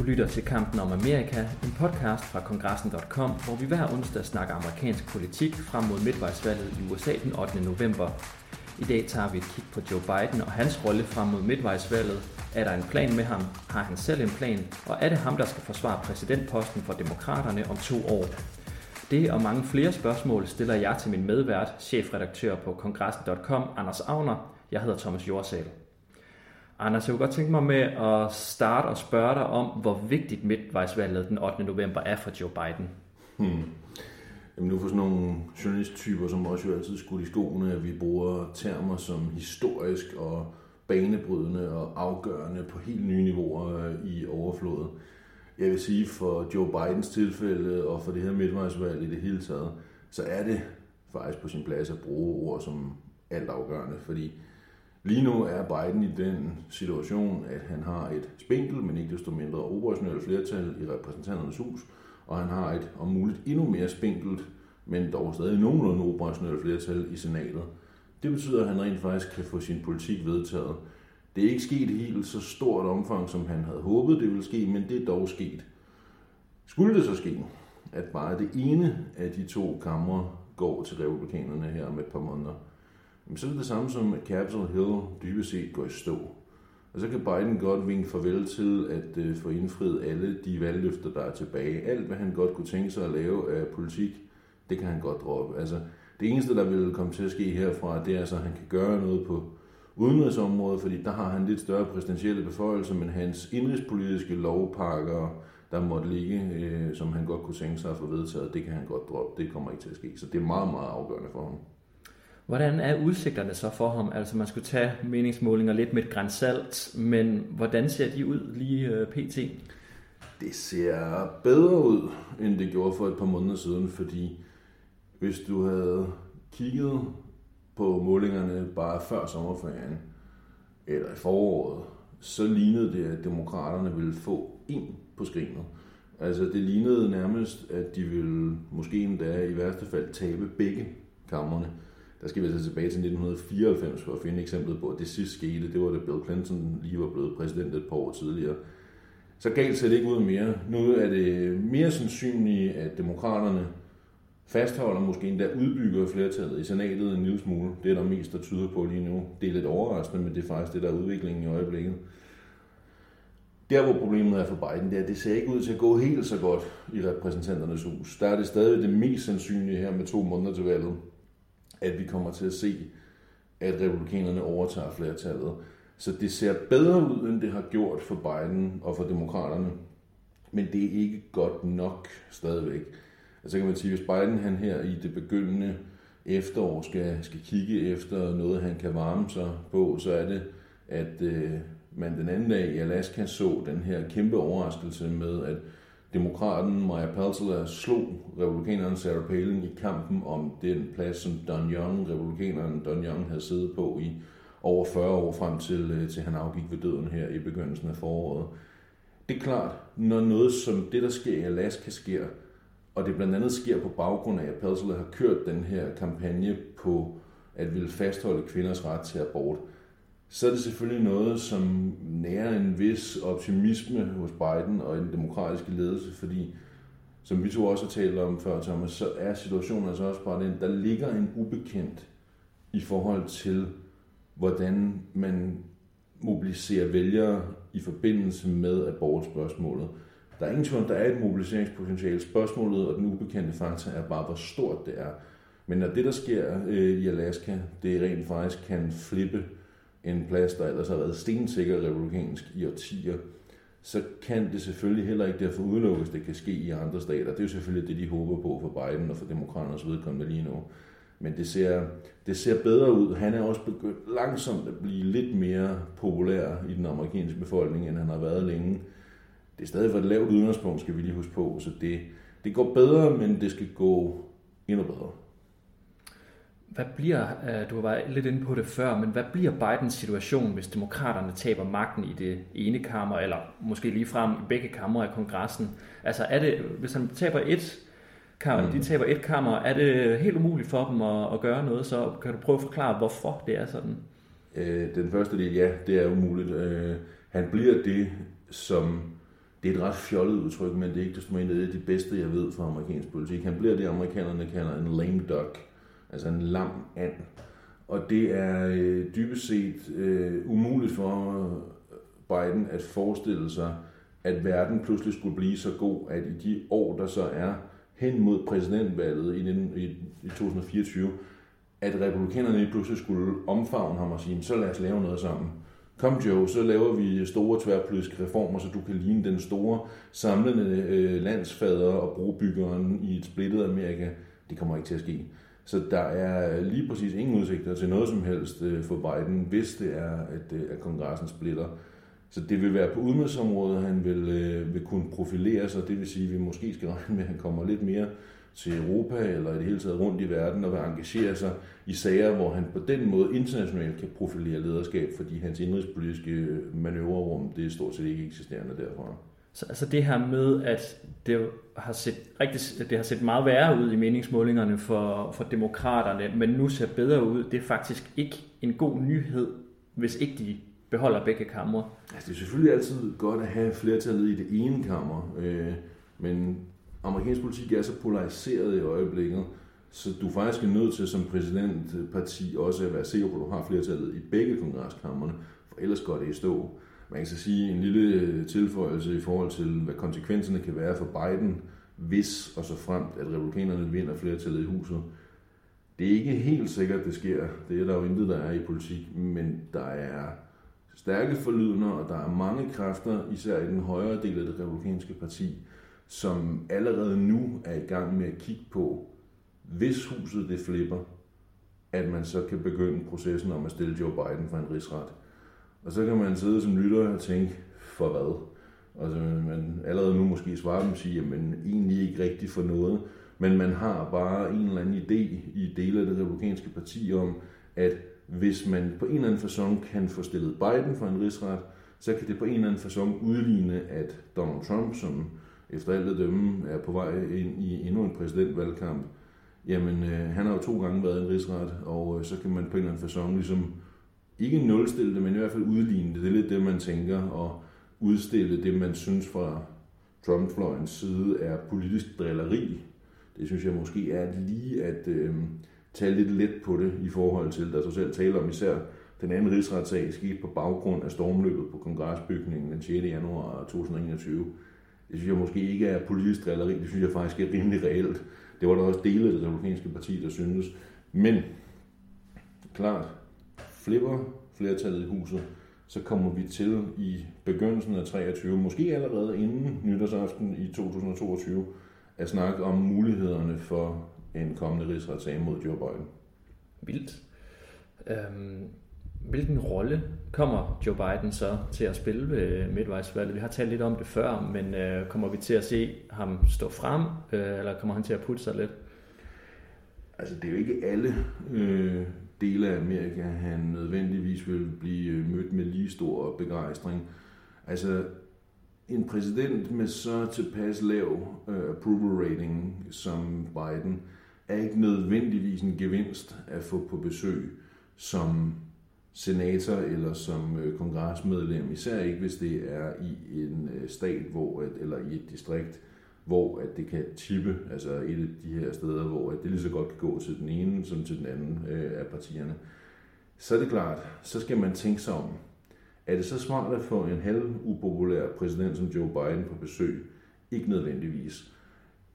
Du lytter til Kampen om Amerika, en podcast fra kongressen.com, hvor vi hver onsdag snakker amerikansk politik frem mod midtvejsvalget i USA den 8. november. I dag tager vi et kig på Joe Biden og hans rolle frem mod midtvejsvalget. Er der en plan med ham? Har han selv en plan? Og er det ham, der skal forsvare præsidentposten for demokraterne om to år? Det og mange flere spørgsmål stiller jeg til min medvært, chefredaktør på kongressen.com, Anders Agner. Jeg hedder Thomas Jorsal. Anders, jeg kunne godt tænke mig med at starte og spørge dig om, hvor vigtigt midtvejsvalget den 8. november er for Joe Biden. Hmm. Jamen nu for sådan nogle journalisttyper, som også jo altid skulle i skoene, at vi bruger termer som historisk og banebrydende og afgørende på helt nye niveauer øh, i overflodet. Jeg vil sige, for Joe Bidens tilfælde og for det her midtvejsvalg i det hele taget, så er det faktisk på sin plads at bruge ord som altafgørende, fordi Lige nu er Biden i den situation, at han har et spinkel, men ikke desto mindre operationelt flertal i repræsentanternes hus, og han har et om muligt endnu mere spinkelt, men dog stadig nogenlunde operationelt flertal i senatet. Det betyder, at han rent faktisk kan få sin politik vedtaget. Det er ikke sket i helt så stort omfang, som han havde håbet, det ville ske, men det er dog sket. Skulle det så ske, at bare det ene af de to kamre går til republikanerne her om et par måneder, så er det det samme som, at Capitol Hill dybest set går i stå. Og så kan Biden godt vinke farvel til at øh, få indfriet alle de valgløfter, der er tilbage. Alt, hvad han godt kunne tænke sig at lave af politik, det kan han godt droppe. Altså, det eneste, der vil komme til at ske herfra, det er så, at han kan gøre noget på udenrigsområdet, fordi der har han lidt større præsidentielle beføjelser, men hans indrigspolitiske lovpakker, der måtte ligge, øh, som han godt kunne tænke sig at få vedtaget, det kan han godt droppe. Det kommer ikke til at ske. Så det er meget, meget afgørende for ham. Hvordan er udsigterne så for ham? Altså man skulle tage meningsmålinger lidt med et grænsalt, men hvordan ser de ud lige øh, pt? Det ser bedre ud, end det gjorde for et par måneder siden, fordi hvis du havde kigget på målingerne bare før sommerferien, eller i foråret, så lignede det, at demokraterne ville få en på skrinet. Altså det lignede nærmest, at de ville måske endda i værste fald tabe begge kammerne. Der skal vi altså tilbage til 1994 for at finde eksemplet på, at det sidste skete. Det var da Bill Clinton lige var blevet præsident et par år tidligere. Så galt ser det ikke ud mere. Nu er det mere sandsynligt, at demokraterne fastholder, måske endda udbygger flertallet i senatet en lille smule. Det er der mest, der tyder på lige nu. Det er lidt overraskende, men det er faktisk det, der er udviklingen i øjeblikket. Der, hvor problemet er for Biden, det er, at det ser ikke ud til at gå helt så godt i repræsentanternes hus. Der er det stadig det mest sandsynlige her med to måneder til valget at vi kommer til at se, at republikanerne overtager flertallet. Så det ser bedre ud, end det har gjort for Biden og for demokraterne. Men det er ikke godt nok stadigvæk. Altså kan man sige, hvis Biden han her i det begyndende efterår skal, skal kigge efter noget, han kan varme sig på, så er det, at øh, man den anden dag i Alaska så den her kæmpe overraskelse med, at Demokraten Maja Peltola slog republikaneren Sarah Palin i kampen om den plads, som Don Young, republikaneren Don Young, havde siddet på i over 40 år frem til, øh, til han afgik ved døden her i begyndelsen af foråret. Det er klart, når noget som det, der sker i Alaska, sker, og det blandt andet sker på baggrund af, at Peltola har kørt den her kampagne på at ville fastholde kvinders ret til abort, så er det selvfølgelig noget, som nærer en vis optimisme hos Biden og den demokratiske ledelse, fordi som vi to også har talt om før, Thomas, så er situationen altså også bare den, der ligger en ubekendt i forhold til, hvordan man mobiliserer vælgere i forbindelse med abortspørgsmålet. Der er ingen tvivl der er et mobiliseringspotentiale. Spørgsmålet og den ubekendte faktor er bare, hvor stort det er. Men når det, der sker øh, i Alaska, det rent faktisk kan flippe en plads, der ellers har været stensikker republikansk i årtier, så kan det selvfølgelig heller ikke derfor udelukkes, det kan ske i andre stater. Det er jo selvfølgelig det, de håber på for Biden og for demokraternes vedkommende lige nu. Men det ser, det ser bedre ud. Han er også begyndt langsomt at blive lidt mere populær i den amerikanske befolkning, end han har været længe. Det er stadig for et lavt udgangspunkt, skal vi lige huske på, så det, det går bedre, men det skal gå endnu bedre. Hvad bliver, øh, du var lidt inde på det før, men hvad bliver Bidens situation, hvis demokraterne taber magten i det ene kammer, eller måske lige frem i begge kammer af kongressen? Altså er det, hvis han taber et kammer, mm. de taber et kammer, er det helt umuligt for dem at, at gøre noget, så kan du prøve at forklare, hvorfor det er sådan? Øh, den første del, ja, det er umuligt. Øh, han bliver det, som det er et ret fjollet udtryk, men det er ikke desto mindre det er det bedste, jeg ved fra amerikansk politik. Han bliver det, amerikanerne kalder en lame duck, altså en lam and. Og det er øh, dybest set øh, umuligt for øh, Biden at forestille sig, at verden pludselig skulle blive så god, at i de år, der så er hen mod præsidentvalget i, i, i 2024, at republikanerne pludselig skulle omfavne ham og sige, så lad os lave noget sammen. Kom Joe, så laver vi store tværpolitiske reformer, så du kan ligne den store samlende øh, landsfader og brobyggeren i et splittet Amerika. Det kommer ikke til at ske. Så der er øh, lige præcis ingen udsigter til noget som helst øh, for Biden, hvis det er, at, øh, at kongressen splitter. Så det vil være på udenrigsområdet, han vil, vil kunne profilere sig. Det vil sige, at vi måske skal regne med, at han kommer lidt mere til Europa eller i det hele taget rundt i verden og vil engagere sig i sager, hvor han på den måde internationalt kan profilere lederskab, fordi hans indrigspolitiske manøvrerum, det er stort set ikke eksisterende derfra. Så altså det her med, at det har set, rigtig, det har set meget værre ud i meningsmålingerne for, for demokraterne, men nu ser bedre ud, det er faktisk ikke en god nyhed, hvis ikke de beholder begge kammer. Altså, det er selvfølgelig altid godt at have flertallet i det ene kammer, øh, men amerikansk politik er så polariseret i øjeblikket, så du faktisk er nødt til som præsidentparti også at være sikker på, at du har flertallet i begge kongreskammerne, for ellers går det i stå. Man kan så sige en lille øh, tilføjelse i forhold til, hvad konsekvenserne kan være for Biden, hvis og så fremt, at republikanerne vinder flertallet i huset. Det er ikke helt sikkert, det sker. Det er der jo intet, der er i politik, men der er stærke forlydende, og der er mange kræfter, især i den højere del af det republikanske parti, som allerede nu er i gang med at kigge på, hvis huset det flipper, at man så kan begynde processen om at stille Joe Biden for en rigsret. Og så kan man sidde som lytter og tænke, for hvad? Og så man allerede nu måske svare dem og sige, jamen egentlig ikke rigtigt for noget, men man har bare en eller anden idé i dele af det republikanske parti om, at hvis man på en eller anden façon kan få stillet Biden for en rigsret, så kan det på en eller anden façon udligne, at Donald Trump, som efter alt at dømme er på vej ind i endnu en præsidentvalgkamp, jamen øh, han har jo to gange været en rigsret, og øh, så kan man på en eller anden façon ligesom ikke nulstille det, men i hvert fald udligne det. Det er lidt det, man tænker, og udstille det, man synes fra Trump-fløjens side er politisk drilleri. Det synes jeg måske er lige at øh, tage lidt let på det i forhold til, der så selv taler om især den anden rigsretssag skete på baggrund af stormløbet på kongresbygningen den 6. januar 2021. Det synes jeg måske ikke er politisk drilleri, det synes jeg faktisk er rimelig reelt. Det var der også dele af det republikanske parti, der syntes. Men klart, flipper flertallet i huset, så kommer vi til i begyndelsen af 23, måske allerede inden nytårsaften i 2022, at snakke om mulighederne for en kommende rigsretssag mod Joe Biden. Vildt. Øhm, hvilken rolle kommer Joe Biden så til at spille ved midtvejsvalget? Vi har talt lidt om det før, men øh, kommer vi til at se ham stå frem, øh, eller kommer han til at putte sig lidt? Altså, det er jo ikke alle øh, dele af Amerika, han nødvendigvis vil blive øh, mødt med lige stor begejstring. Altså, en præsident med så tilpas lav uh, approval rating som Biden, er ikke nødvendigvis en gevinst at få på besøg som senator eller som uh, kongresmedlem, især ikke hvis det er i en uh, stat hvor et, eller i et distrikt, hvor at det kan tippe, altså et af de her steder, hvor at det lige så godt kan gå til den ene som til den anden øh, af partierne, så er det klart, så skal man tænke sig om. Er det så smart at få en halv upopulær præsident som Joe Biden på besøg? Ikke nødvendigvis.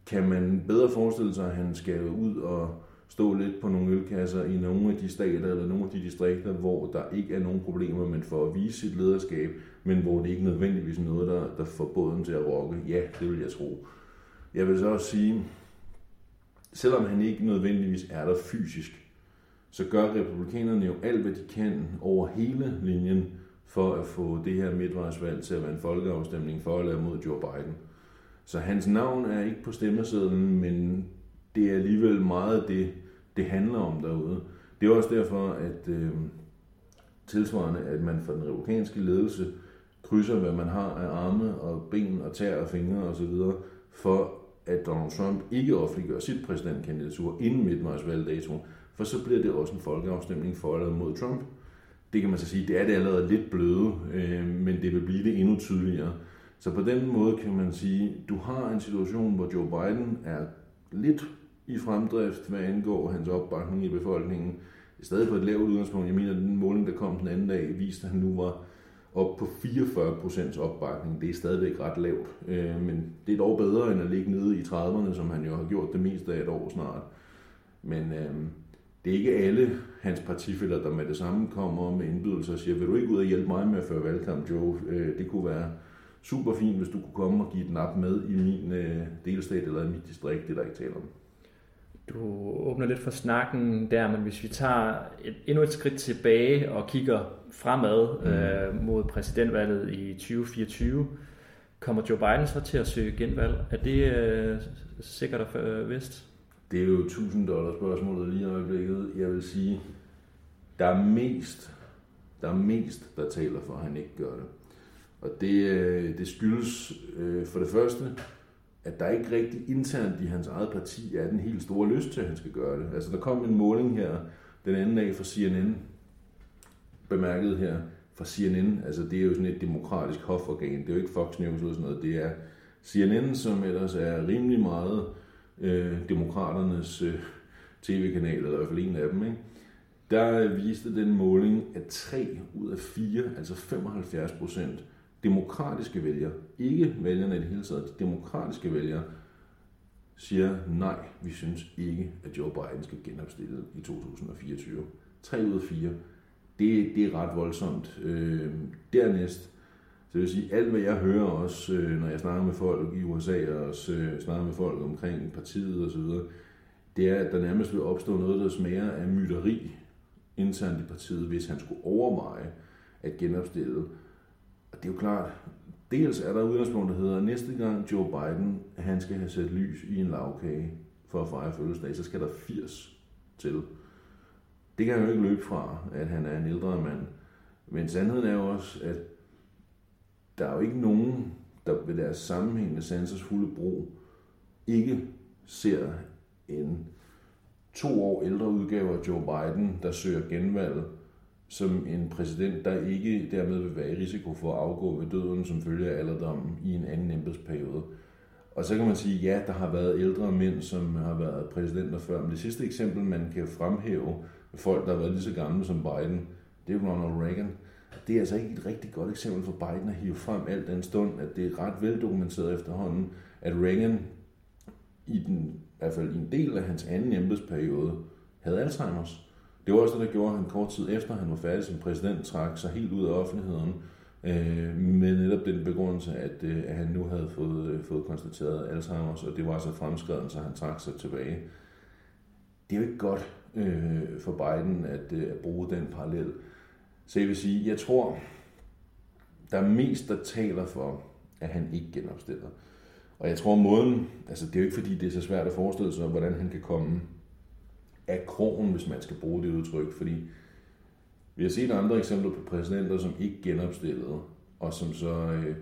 Kan man bedre forestille sig, at han skal ud og stå lidt på nogle ølkasser i nogle af de stater eller nogle af de distrikter, hvor der ikke er nogen problemer, men for at vise sit lederskab, men hvor det ikke nødvendigvis er noget, der, der får båden til at rokke? Ja, det vil jeg tro. Jeg vil så også sige, selvom han ikke nødvendigvis er der fysisk, så gør republikanerne jo alt, hvad de kan over hele linjen for at få det her midtvejsvalg til at være en folkeafstemning for eller mod Joe Biden. Så hans navn er ikke på stemmesedlen, men det er alligevel meget det, det handler om derude. Det er også derfor, at øh, tilsvarende, at man fra den republikanske ledelse krydser, hvad man har af arme og ben og tær og fingre osv., for at Donald Trump ikke offentliggør sit præsidentkandidatur inden midtvejsvalgdatoen, for så bliver det også en folkeafstemning for eller mod Trump. Det kan man så sige, det er det allerede lidt bløde, øh, men det vil blive det endnu tydeligere. Så på den måde kan man sige, du har en situation, hvor Joe Biden er lidt i fremdrift, hvad angår hans opbakning i befolkningen. Stadig på et lavt udgangspunkt. Jeg mener, at den måling, der kom den anden dag, viste, at han nu var op på 44% opbakning. Det er stadigvæk ret lavt, øh, men det er dog bedre end at ligge nede i 30'erne, som han jo har gjort det meste af et år snart. Men øh, det er ikke alle hans partifælder, der med det samme kommer med indbydelser og siger, vil du ikke ud og hjælpe mig med at føre valgkamp, Joe? Øh, det kunne være super fint, hvis du kunne komme og give den op med i min øh, delstat eller i mit distrikt, det der ikke taler om. Du åbner lidt for snakken der, men hvis vi tager et, endnu et skridt tilbage og kigger fremad mm. øh, mod præsidentvalget i 2024, kommer Joe Biden så til at søge genvalg? Er det øh, sikkert og øh, vist? Det er jo 1000 dollar spørgsmålet lige i øjeblikket. Jeg vil sige, der er mest, der er mest, der taler for, at han ikke gør det. Og det, øh, det skyldes øh, for det første, at der ikke rigtig internt i hans eget parti er den helt store lyst til, at han skal gøre det. Altså der kom en måling her den anden dag fra CNN, bemærket her fra CNN, altså det er jo sådan et demokratisk hoforgan, det er jo ikke Fox News eller sådan noget, det er CNN, som ellers er rimelig meget øh, demokraternes øh, tv-kanal, eller i hvert fald en af dem, ikke? der viste den måling, at 3 ud af 4, altså 75 procent, demokratiske vælgere, ikke vælgerne i det hele taget, de demokratiske vælgere, siger nej, vi synes ikke, at Joe Biden skal genopstille i 2024. 3 ud af 4. Det, det er ret voldsomt. Øh, dernæst, så vil jeg sige, alt hvad jeg hører også, øh, når jeg snakker med folk i USA, og også øh, snakker med folk omkring partiet osv., det er, at der nærmest vil opstå noget, der smager af myteri internt i partiet, hvis han skulle overveje at genopstille. Og det er jo klart, dels er der udgangspunkt, der hedder, at næste gang Joe Biden, han skal have sat lys i en lavkage for at fejre fødselsdag, så skal der 80 til. Det kan han jo ikke løbe fra, at han er en ældre mand. Men sandheden er jo også, at der er jo ikke nogen, der ved deres sammenhængende sansers fulde brug ikke ser en to år ældre udgave af Joe Biden, der søger genvalg, som en præsident, der ikke dermed vil være i risiko for at afgå ved døden som følge af alderdommen i en anden embedsperiode. Og så kan man sige, ja, der har været ældre mænd, som har været præsidenter før, men det sidste eksempel, man kan fremhæve folk, der har været lige så gamle som Biden, det er Ronald Reagan. Det er altså ikke et rigtig godt eksempel for Biden at hive frem alt den stund, at det er ret veldokumenteret efterhånden, at Reagan i, den, i hvert fald i en del af hans anden embedsperiode havde Alzheimer's. Det var også det, der gjorde, at han kort tid efter, han var færdig som præsident, trak sig helt ud af offentligheden øh, med netop den begrundelse, at, øh, at han nu havde fået, øh, fået konstateret Alzheimer's, og det var altså fremskreden, så han trak sig tilbage. Det er jo ikke godt øh, for Biden at, øh, at bruge den parallel. Så jeg vil sige, jeg tror, der er mest, der taler for, at han ikke genopstiller. Og jeg tror måden, altså det er jo ikke fordi, det er så svært at forestille sig, hvordan han kan komme af krogen, hvis man skal bruge det udtryk, fordi vi har set andre eksempler på præsidenter, som ikke genopstillede, og som så øh,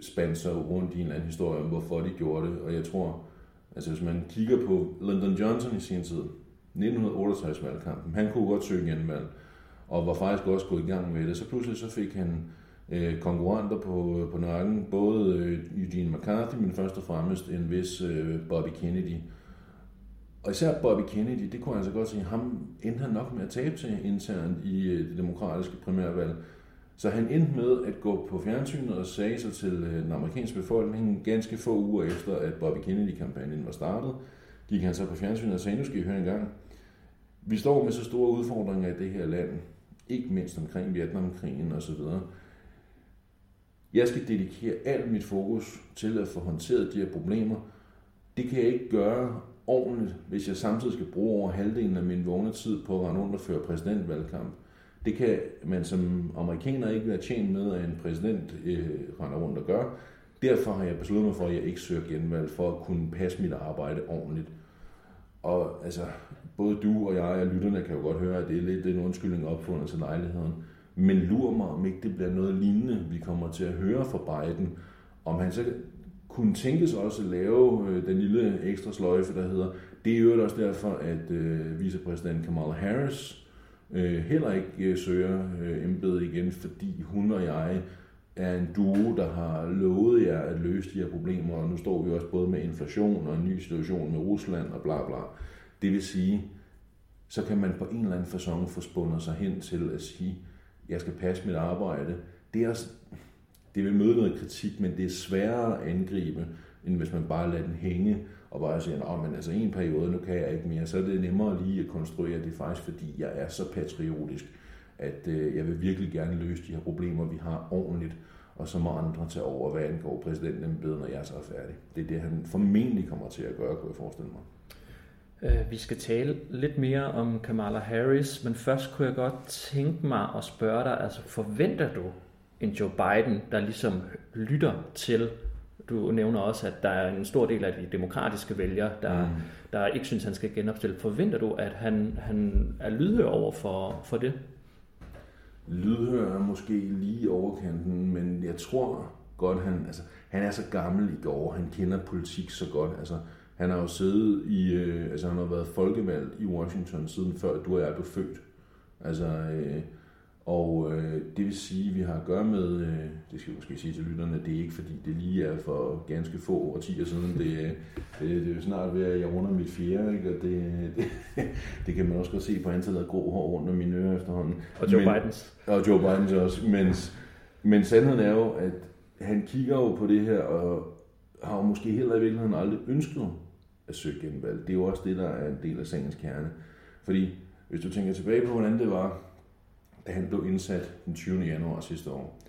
spandt sig rundt i en eller anden historie om, hvorfor de gjorde det. Og jeg tror, altså hvis man kigger på Lyndon Johnson i sin tid, 1968 valgkampen, han kunne godt søge genvalg, og var faktisk også gået i gang med det. Så pludselig så fik han øh, konkurrenter på, øh, på nakken, både øh, Eugene McCarthy, men først og fremmest en vis øh, Bobby Kennedy, og især Bobby Kennedy, det kunne jeg altså godt sige, ham endte han nok med at tabe til internt i øh, det demokratiske primærvalg. Så han endte med at gå på fjernsynet og sagde sig til øh, den amerikanske befolkning ganske få uger efter, at Bobby Kennedy-kampagnen var startet. Gik han så på fjernsynet og sagde, nu skal I høre en gang. Vi står med så store udfordringer i det her land, ikke mindst omkring Vietnamkrigen osv. Jeg skal dedikere alt mit fokus til at få håndteret de her problemer. Det kan jeg ikke gøre ordentligt, hvis jeg samtidig skal bruge over halvdelen af min vågne tid på at rende rundt og føre præsidentvalgkamp. Det kan man som amerikaner ikke være tjent med, at en præsident øh, render rundt og gør. Derfor har jeg besluttet mig for, at jeg ikke søger genvalg, for at kunne passe mit arbejde ordentligt. Og altså, både du og jeg og lytterne kan jo godt høre, at det er lidt en undskyldning opfundet til lejligheden. Men lur mig, om ikke det bliver noget lignende, vi kommer til at høre fra Biden. Om han så kunne tænkes også at lave øh, den lille ekstra sløjfe, der hedder, det er jo også derfor, at øh, vicepræsident Kamala Harris øh, heller ikke øh, søger øh, embedet igen, fordi hun og jeg er en duo, der har lovet jer at løse de her problemer, og nu står vi også både med inflation og en ny situation med Rusland og bla bla. Det vil sige, så kan man på en eller anden façon få spundet sig hen til at sige, jeg skal passe mit arbejde. Det, er, det vil møde noget kritik, men det er sværere at angribe, end hvis man bare lader den hænge og bare siger, at men altså en periode, nu kan jeg ikke mere. Så er det nemmere lige at konstruere det faktisk, fordi jeg er så patriotisk, at øh, jeg vil virkelig gerne løse de her problemer, vi har ordentligt, og så må andre tage over, hvad angår præsidentembedet, når jeg så er færdig. Det er det, han formentlig kommer til at gøre, kunne jeg forestille mig. Øh, vi skal tale lidt mere om Kamala Harris, men først kunne jeg godt tænke mig at spørge dig, altså forventer du en Joe Biden, der ligesom lytter til, du nævner også, at der er en stor del af de demokratiske vælgere, der, mm. der ikke synes, han skal genopstille. Forventer du, at han, han er lydhør over for, for det? Lydhør er måske lige overkanten, men jeg tror godt, han, altså, han er så gammel i går, han kender politik så godt. Altså, han har jo siddet i, øh, altså han har været folkevalgt i Washington siden før du og jeg blev født. Altså, øh, og øh, det vil sige, at vi har at gøre med, øh, det skal vi måske sige til lytterne, det er ikke fordi det lige er for ganske få årtier siden, det, det, det er jo snart ved at jeg runder mit fjerde, ikke? og det, det, det kan man også godt se på antallet af grå hår rundt om mine ører efterhånden. Og Joe Men, Bidens. Og Joe Bidens også, men, men sandheden er jo, at han kigger jo på det her, og har jo måske heller i virkeligheden aldrig ønsket at søge genvalg. Det er jo også det, der er en del af sagens kerne. Fordi hvis du tænker tilbage på, hvordan det var, da han blev indsat den 20. januar sidste år.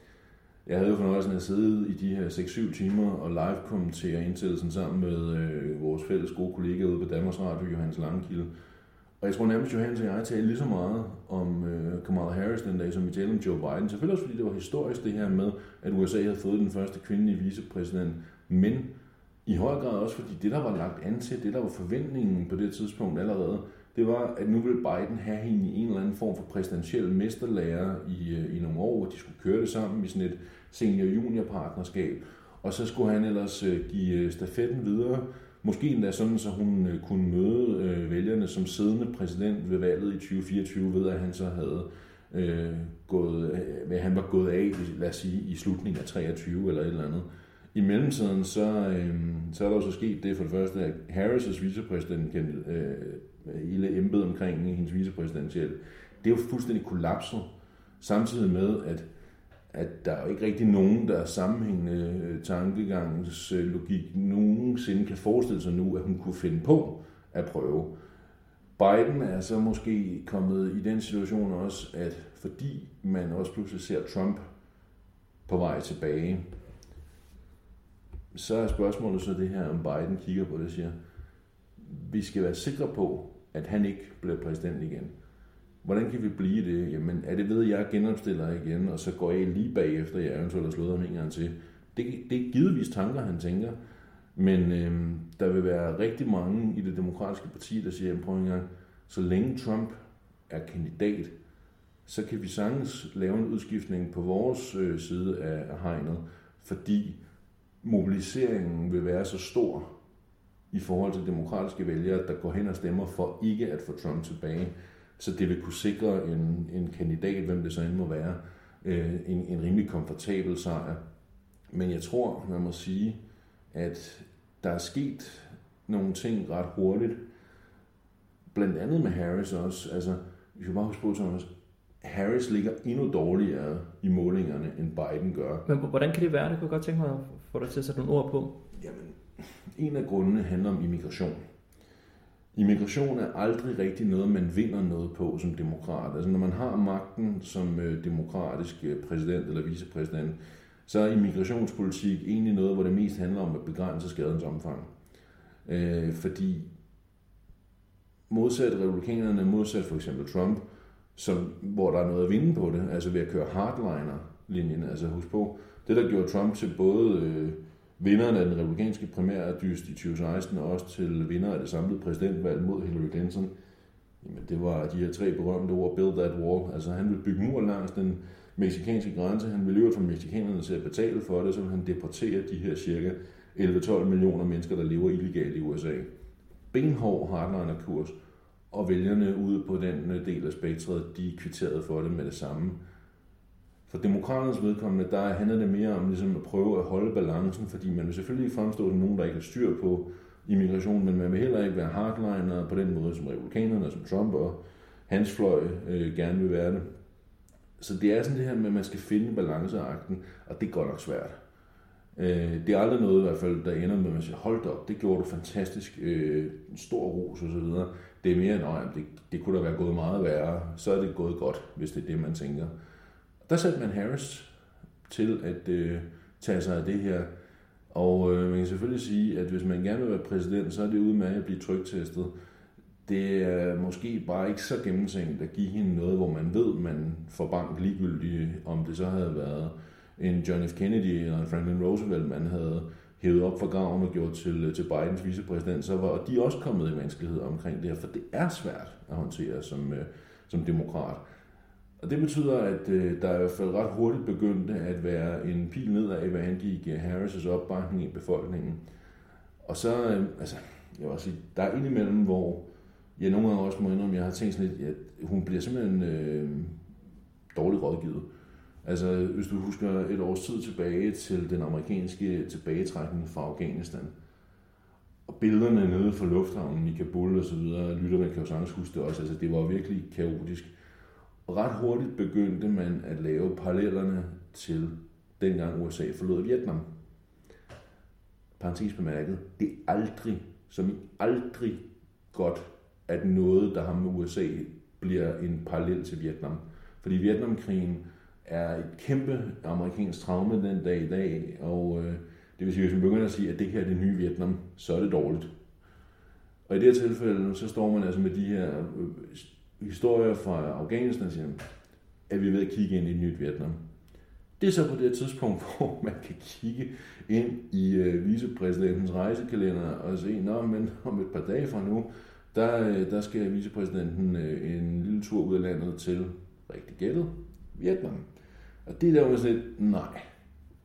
Jeg havde jo fornøjelsen af at sidde i de her 6-7 timer og live kommentere indsættelsen sammen med øh, vores fælles gode kollega ude på Danmarks Radio, Johannes Langkilde. Og jeg tror nærmest, Johannes og jeg talte lige så meget om øh, Kamala Harris den dag, som vi talte om Joe Biden. Selvfølgelig også, fordi det var historisk det her med, at USA havde fået den første kvindelige vicepræsident. Men i høj grad også, fordi det, der var lagt an til, det, der var forventningen på det tidspunkt allerede, det var, at nu ville Biden have hende i en eller anden form for præsidentiel mesterlærer i, øh, i nogle år, hvor de skulle køre det sammen i sådan et senior-junior-partnerskab. Og så skulle han ellers øh, give øh, stafetten videre, måske endda sådan, så hun kunne møde vælgerne som siddende præsident ved valget i 2024, ved at han så havde øh, gået, at han var gået af, lad os sige, i slutningen af 23 eller et eller andet. I mellemtiden, så, øh, så er der jo så sket det for det første, at Harris' vicepræsident øh, øh hele embedet omkring hendes vicepræsidentielle, det er jo fuldstændig kollapset, samtidig med, at, at der er jo ikke rigtig nogen, der er sammenhængende øh, tankegangslogik nogensinde kan forestille sig nu, at hun kunne finde på at prøve. Biden er så måske kommet i den situation også, at fordi man også pludselig ser Trump på vej tilbage, så er spørgsmålet så det her, om Biden kigger på det og siger, vi skal være sikre på, at han ikke bliver præsident igen. Hvordan kan vi blive det? Jamen, er det ved, at jeg genopstiller igen, og så går jeg lige bagefter, jeg eventuelt har slået ham en gang til? Det, det er givetvis tanker, han tænker. Men øh, der vil være rigtig mange i det demokratiske parti, der siger, prøv en gang, så længe Trump er kandidat, så kan vi sagtens lave en udskiftning på vores øh, side af, af hegnet, fordi mobiliseringen vil være så stor, i forhold til demokratiske vælgere, der går hen og stemmer for ikke at få Trump tilbage. Så det vil kunne sikre en, en kandidat, hvem det så end må være, øh, en, en rimelig komfortabel sejr. Men jeg tror, man må sige, at der er sket nogle ting ret hurtigt. Blandt andet med Harris også. Altså, vi skal bare huske på, Thomas, Harris ligger endnu dårligere i målingerne, end Biden gør. Men hvordan kan det være? Det kunne jeg godt tænke mig at få dig til at sætte nogle ord på. Jamen, en af grundene handler om immigration. Immigration er aldrig rigtig noget, man vinder noget på som demokrat. Altså når man har magten som øh, demokratisk øh, præsident eller vicepræsident, så er immigrationspolitik egentlig noget, hvor det mest handler om at begrænse skadens omfang. Øh, fordi modsat republikanerne, modsat for eksempel Trump, som, hvor der er noget at vinde på det, altså ved at køre hardliner-linjen. Altså husk på, det der gjorde Trump til både øh, vinderen af den republikanske primærdyst i 2016 og også til vinder af det samlede præsidentvalg mod Hillary Clinton, jamen det var de her tre berømte ord, build that wall. Altså han vil bygge mur langs den meksikanske grænse, han vil øve fra mexikanerne til at betale for det, så ville han deportere de her cirka 11-12 millioner mennesker, der lever illegalt i USA. Benhård hardliner-kurs, og vælgerne ude på den øh, del af spektret, de kvitterede for det med det samme. For demokraternes vedkommende, der handler det mere om ligesom at prøve at holde balancen, fordi man vil selvfølgelig ikke fremstå som nogen, der ikke har styr på immigration, men man vil heller ikke være hardliner på den måde, som republikanerne, som Trump og hans fløj øh, gerne vil være det. Så det er sådan det her med, at man skal finde balanceakten, og det er godt nok svært. Øh, det er aldrig noget i hvert fald, der ender med, at man siger, hold op, det gjorde du fantastisk, øh, en stor ros og så videre. Det er mere, at det, det kunne da være gået meget værre, så er det gået godt, hvis det er det, man tænker. Der satte man Harris til at øh, tage sig af det her. Og øh, man kan selvfølgelig sige, at hvis man gerne vil være præsident, så er det med at blive trygtestet. Det er måske bare ikke så gennemtænkt at give hende noget, hvor man ved, man får bank ligegyldigt, om det så havde været en John F. Kennedy eller en Franklin Roosevelt, man havde hævet op for graven og gjort til, øh, til Bidens vicepræsident, så var de også kommet i vanskelighed omkring det her, for det er svært at håndtere som, øh, som demokrat. Og det betyder, at øh, der i hvert fald ret hurtigt begyndte at være en pil nedad, hvad angik øh, Harris' opbakning i befolkningen. Og så, øh, altså, jeg vil sige, der er indimellem, hvor jeg nogle gange også må indrømme, jeg har tænkt sådan lidt, at hun bliver simpelthen øh, dårligt rådgivet. Altså, hvis du husker et års tid tilbage til den amerikanske tilbagetrækning fra Afghanistan, og billederne nede fra lufthavnen i Kabul og så videre, lytterne kan jo sagtens huske det også, altså det var virkelig kaotisk. Og ret hurtigt begyndte man at lave parallellerne til dengang USA forlod Vietnam. Parenthes bemærket, det er aldrig, som i aldrig godt, at noget, der har med USA, bliver en parallel til Vietnam. Fordi Vietnamkrigen er et kæmpe amerikansk traume den dag i dag, og øh, det vil sige, hvis man begynder at sige, at det her er det nye Vietnam, så er det dårligt. Og i det her tilfælde, så står man altså med de her øh, historier fra Afghanistan, siger, at vi er ved at kigge ind i et nyt Vietnam. Det er så på det tidspunkt, hvor man kan kigge ind i øh, vicepræsidentens rejsekalender og se, nå, men om et par dage fra nu, der, øh, der skal vicepræsidenten øh, en lille tur ud af landet til, rigtig gættet, Vietnam. Og det der var sådan lidt, nej,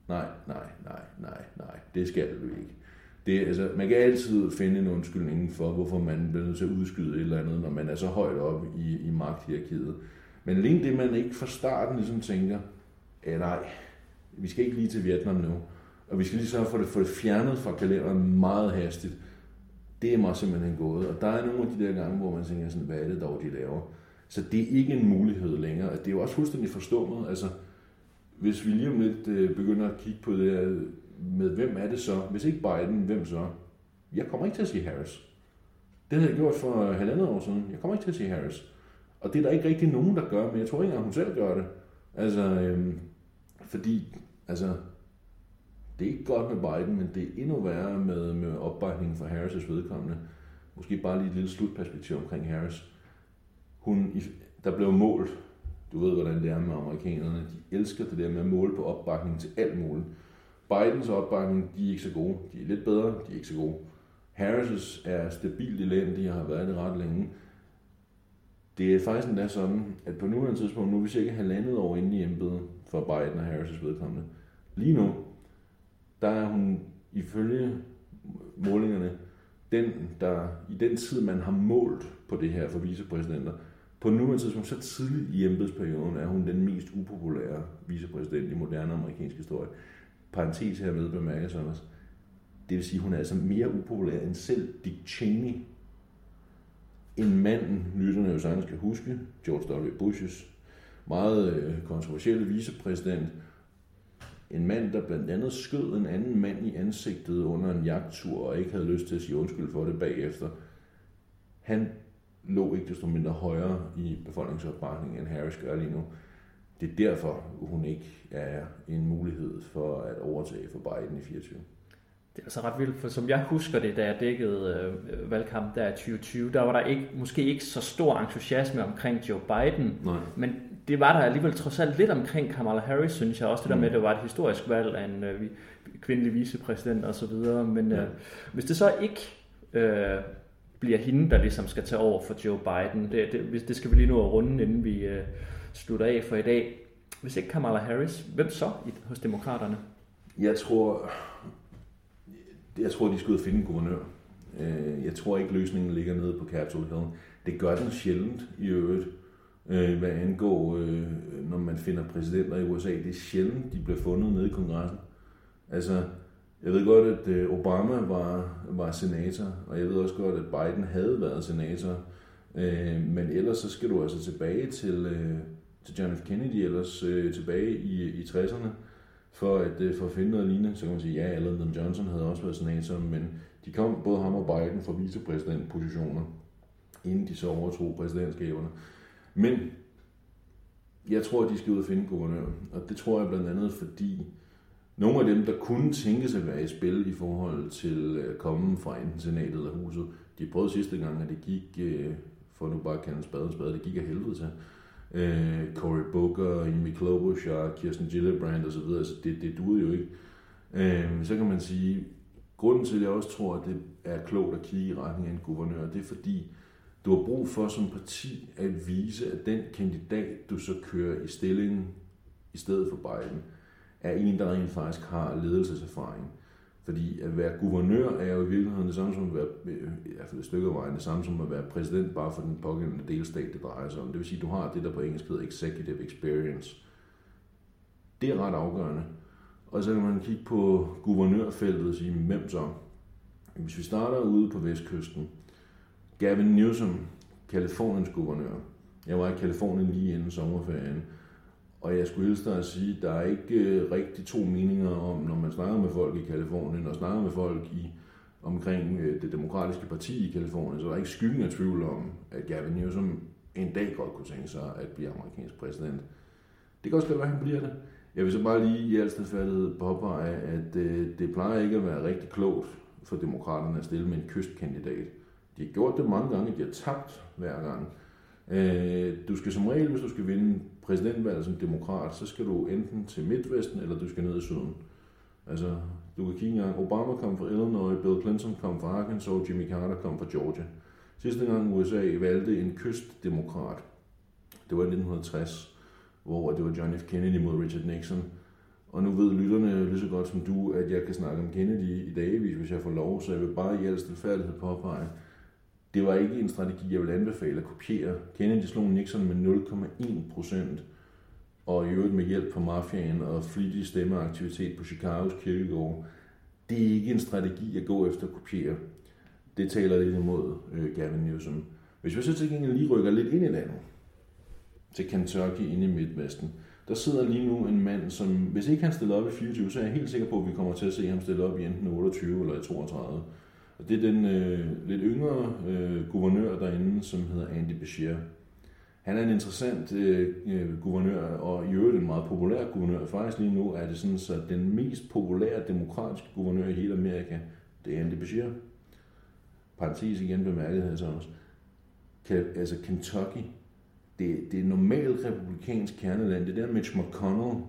nej, nej, nej, nej, nej, det skal du ikke. Det, altså, man kan altid finde en undskyldning for, hvorfor man bliver nødt til at udskyde et eller andet, når man er så højt oppe i, i magthierarkiet. Men alene det, man ikke fra starten ligesom tænker, ja, nej, vi skal ikke lige til Vietnam nu, og vi skal lige sørge for at få det fjernet fra kalenderen meget hastigt, det er mig simpelthen gået. Og der er nogle af de der gange, hvor man tænker sådan, hvad er det dog, de laver? Så det er ikke en mulighed længere. Det er jo også fuldstændig forstået. Altså, hvis vi lige om lidt øh, begynder at kigge på det her, med hvem er det så? Hvis ikke Biden, hvem så? Jeg kommer ikke til at sige Harris. Det havde jeg gjort for halvandet år siden. Jeg kommer ikke til at sige Harris. Og det er der ikke rigtig nogen, der gør, men jeg tror ikke engang, hun selv gør det. Altså, øhm, fordi, altså, det er ikke godt med Biden, men det er endnu værre med, med opbakningen for Harris' vedkommende. Måske bare lige et lille slutperspektiv omkring Harris. Hun, der blev målt du ved, hvordan det er med amerikanerne. De elsker det der med at måle på opbakning til alt muligt. Bidens opbakning, de er ikke så gode. De er lidt bedre, de er ikke så gode. Harris' er stabilt i land, de har været det ret længe. Det er faktisk endda sådan, at på nuværende tidspunkt, nu er vi cirka halvandet år inde i embedet for Biden og Harris' vedkommende. Lige nu, der er hun ifølge målingerne den, der i den tid, man har målt på det her for vicepræsidenter, på nuværende tidspunkt, så tidligt i embedsperioden, er hun den mest upopulære vicepræsident i moderne amerikansk historie. Parenthes hermed bemærkes Anders. Det vil sige, at hun er altså mere upopulær end selv Dick Cheney. En mand, lytterne jo sagtens skal huske, George W. Bush's meget øh, kontroversielle vicepræsident. En mand, der blandt andet skød en anden mand i ansigtet under en jagttur og ikke havde lyst til at sige undskyld for det bagefter. Han lå ikke desto mindre højere i befolkningsopbakningen, end Harris gør lige nu. Det er derfor, hun ikke er en mulighed for at overtage for Biden i 24. Det er altså ret vildt, for som jeg husker det, da jeg dækkede øh, valgkamp der i 2020, der var der ikke, måske ikke så stor entusiasme omkring Joe Biden, Nej. men det var der alligevel trods alt lidt omkring Kamala Harris, synes jeg også, det der med, at det var et historisk valg af en øh, kvindelig vicepræsident og så videre, men ja. øh, hvis det så ikke øh, bliver hende, der ligesom skal tage over for Joe Biden. Det, det, det skal vi lige nå at runde, inden vi øh, slutter af for i dag. Hvis ikke Kamala Harris, hvem så hos demokraterne? Jeg tror, jeg tror, de skal ud og finde en guvernør. Øh, jeg tror ikke, løsningen ligger nede på Capitol Hill. Det gør den sjældent i øvrigt. Øh, hvad angår, øh, når man finder præsidenter i USA. Det er sjældent, de bliver fundet nede i kongressen. Altså, jeg ved godt, at øh, Obama var, var senator, og jeg ved også godt, at Biden havde været senator. Øh, men ellers så skal du altså tilbage til, øh, til John F. Kennedy, ellers øh, tilbage i, i 60'erne, for at, øh, for at finde noget lignende. Så kan man sige, ja, Lyndon Johnson havde også været senator, men de kom, både ham og Biden, fra vicepræsidentpositioner, inden de så overtog præsidentskaberne. Men jeg tror, at de skal ud og finde guvernør, og det tror jeg blandt andet, fordi nogle af dem, der kunne tænke sig at være i spil i forhold til øh, at komme fra enten senatet eller huset, de prøvede sidste gang, at det gik, øh, for nu bare at kalde spade spade, det gik af helvede til. Uh, Cory Booker, Amy Klobuchar, Kirsten Gillibrand osv., altså det, det duede jo ikke. Uh, så kan man sige, grunden til, at jeg også tror, at det er klogt at kigge i retning af en guvernør, det er fordi, du har brug for som parti at vise, at den kandidat, du så kører i stillingen i stedet for Biden, er en, der rent faktisk har ledelseserfaring. Fordi at være guvernør er jo i virkeligheden det samme som at være, i hvert fald et stykke af vejen, det samme som at være præsident bare for den pågældende delstat, det drejer sig om. Det vil sige, at du har det, der på engelsk hedder executive experience. Det er ret afgørende. Og så kan man kigge på guvernørfeltet og sige, hvem så? Hvis vi starter ude på vestkysten, Gavin Newsom, Kaliforniens guvernør. Jeg var i Kalifornien lige inden sommerferien, og jeg skulle hilse dig at sige, der er ikke øh, rigtig to meninger om, når man snakker med folk i Kalifornien og snakker med folk i omkring øh, det demokratiske parti i Kalifornien, så der er ikke skyggen af tvivl om, at Gavin Newsom en dag godt kunne tænke sig at blive amerikansk præsident. Det kan også godt være, at han bliver det. Jeg vil så bare lige i alt på påpege, at øh, det plejer ikke at være rigtig klogt for demokraterne at stille med en kystkandidat. De har gjort det mange gange, de har tabt hver gang. Øh, du skal som regel, hvis du skal vinde præsidentvalget som demokrat, så skal du enten til Midtvesten, eller du skal ned i syden. Altså, du kan kigge engang, Obama kom fra Illinois, Bill Clinton kom fra Arkansas, Jimmy Carter kom fra Georgia. Sidste gang USA valgte en kystdemokrat, det var i 1960, hvor det var John F. Kennedy mod Richard Nixon. Og nu ved lytterne lige så godt som du, at jeg kan snakke om Kennedy i dagvis, hvis jeg får lov, så jeg vil bare i al stilfærdighed påpege, det var ikke en strategi, jeg vil anbefale at kopiere. Kennedy slog Nixon med 0,1 procent, og i øvrigt med hjælp fra mafiaen og flittig stemmeaktivitet på Chicagos kirkegård. Det er ikke en strategi at gå efter at kopiere. Det taler lidt imod øh, Gavin Newsom. Hvis vi så til gengæld lige rykker lidt ind i landet, til Kentucky inde i Midtvesten, der sidder lige nu en mand, som, hvis ikke han stiller op i 24, så er jeg helt sikker på, at vi kommer til at se ham stille op i enten 28 eller i 32. Og det er den øh, lidt yngre øh, guvernør derinde, som hedder Andy Beshear. Han er en interessant øh, øh, guvernør, og i øvrigt en meget populær guvernør. Faktisk lige nu er det sådan, så den mest populære demokratiske guvernør i hele Amerika, det er Andy Beshear. Parentes igen bemærket her så også. Kan, altså Kentucky, det, det er normalt republikansk kerneland. Det der Mitch McConnell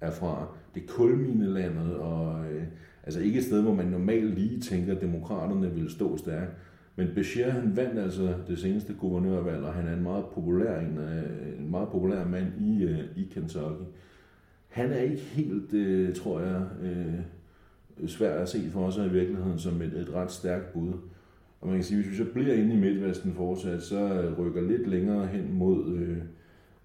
er fra. Det er kulminelandet, og øh, Altså ikke et sted, hvor man normalt lige tænker, at demokraterne ville stå stærkt. Men Bashir, han vandt altså det seneste guvernørvalg, og han er en meget populær, en, øh, en meget populær mand i, øh, i Kentucky. Han er ikke helt, øh, tror jeg, øh, svær at se for sig i virkeligheden som et, et ret stærkt bud. Og man kan sige, hvis vi så bliver inde i Midtvesten fortsat, så rykker lidt længere hen mod, øh,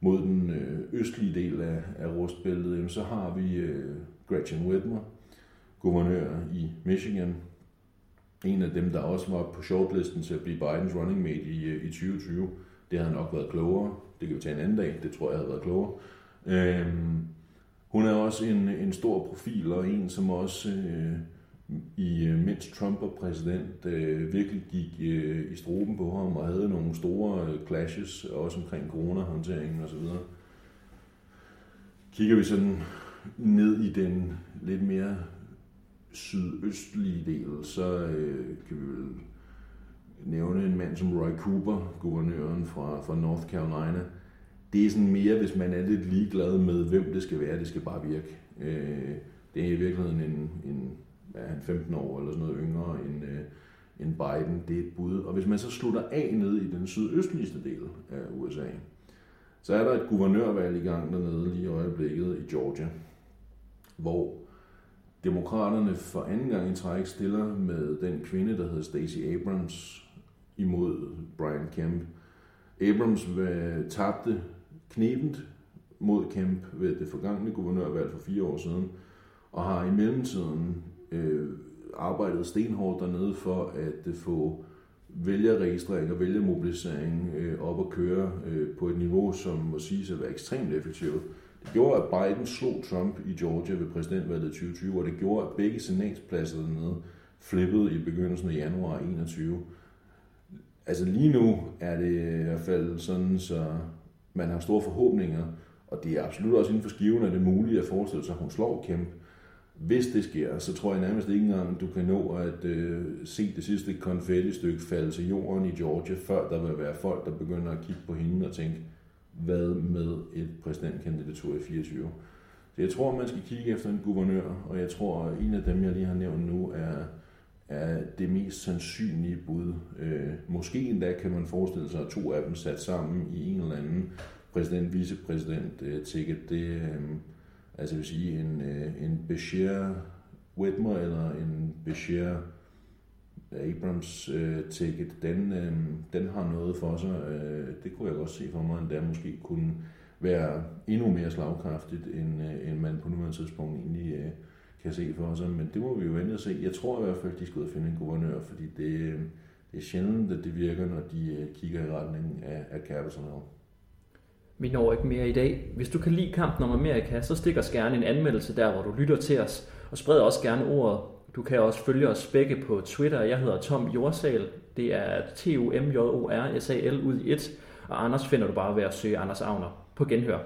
mod den øh, østlige del af, af rustbæltet, så har vi øh, Gretchen Whitmer, guvernør i Michigan. En af dem, der også var på shortlisten til at blive Bidens running mate i, øh, i 2020. Det havde nok været klogere. Det kan vi tage en anden dag. Det tror jeg havde været klogere. Øhm, hun er også en, en stor profil, og en, som også øh, i øh, mens Trump var præsident, øh, virkelig gik øh, i struben på ham og havde nogle store øh, clashes, også omkring coronahåndteringen osv. Kigger vi sådan ned i den lidt mere sydøstlige del, så øh, kan vi vel nævne en mand som Roy Cooper, guvernøren fra, fra North Carolina. Det er sådan mere, hvis man er lidt ligeglad med, hvem det skal være, det skal bare virke. Øh, det er i virkeligheden en, en ja, 15 år eller sådan noget yngre end, øh, end Biden. Det er et bud. Og hvis man så slutter af ned i den sydøstligste del af USA, så er der et guvernørvalg i gang dernede lige i øjeblikket i Georgia, hvor Demokraterne for anden gang i træk stiller med den kvinde, der hedder Stacey Abrams, imod Brian Kemp. Abrams tabte knebent mod Kemp ved det forgangne guvernørvalg for fire år siden, og har i mellemtiden øh, arbejdet stenhårdt dernede for at øh, få vælgerregistrering og vælgermobilisering øh, op at køre øh, på et niveau, som må siges at være ekstremt effektivt. Det gjorde, at Biden slog Trump i Georgia ved præsidentvalget 2020, og det gjorde, at begge senatspladser dernede flippede i begyndelsen af januar 21. Altså lige nu er det i hvert fald sådan, så man har store forhåbninger, og det er absolut også inden for skiven, at det er muligt at forestille sig, at hun slår Kemp. Hvis det sker, så tror jeg nærmest ikke engang, du kan nå at øh, se det sidste konfetti-stykke falde til jorden i Georgia, før der vil være folk, der begynder at kigge på hende og tænke, hvad med et præsidentkandidatur i 24? Så jeg tror, man skal kigge efter en guvernør, og jeg tror, at en af dem, jeg lige har nævnt nu, er, er det mest sandsynlige bud. Øh, måske endda kan man forestille sig, at to af dem sat sammen i en eller anden præsident-vicepræsident-ticket. Øh, det, øh, altså vil sige en, øh, en Bashir Whitmer eller en Bashir Øh, Abrams øh, ticket, den, øh, den har noget for sig. Øh, det kunne jeg godt se for mig, at der måske kunne være endnu mere slagkraftigt, end, øh, end man på nuværende tidspunkt egentlig øh, kan se for sig. Men det må vi jo vente og se. Jeg tror i hvert fald, at de skal ud og finde en guvernør, fordi det, øh, det er sjældent, at det virker, når de øh, kigger i retning af, af Capitol vi når ikke mere i dag. Hvis du kan lide kampen om Amerika, så stik os gerne en anmeldelse der, hvor du lytter til os, og spred også gerne ordet. Du kan også følge os begge på Twitter. Jeg hedder Tom Jorsal. Det er t u m j o r s a l ud i et. Og Anders finder du bare ved at søge Anders Avner På genhør.